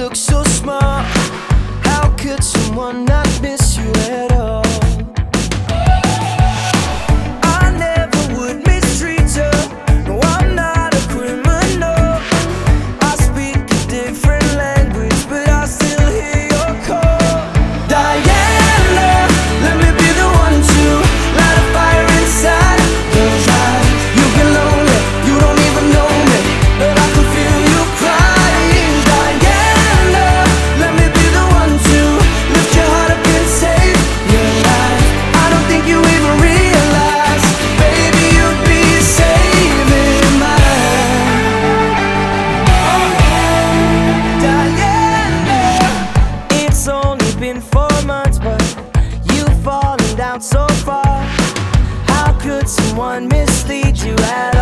look so smart. How could someone not? could someone mislead you at all?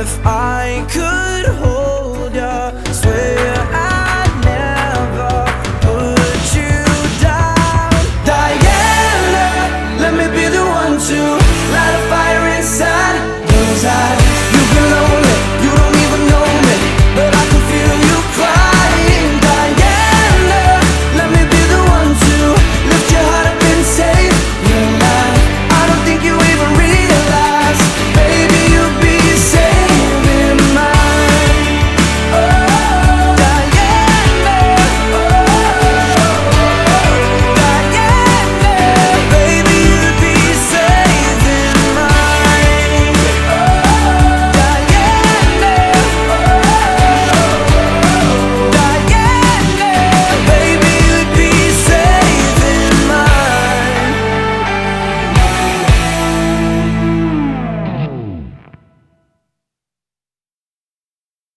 if I could hold your sway.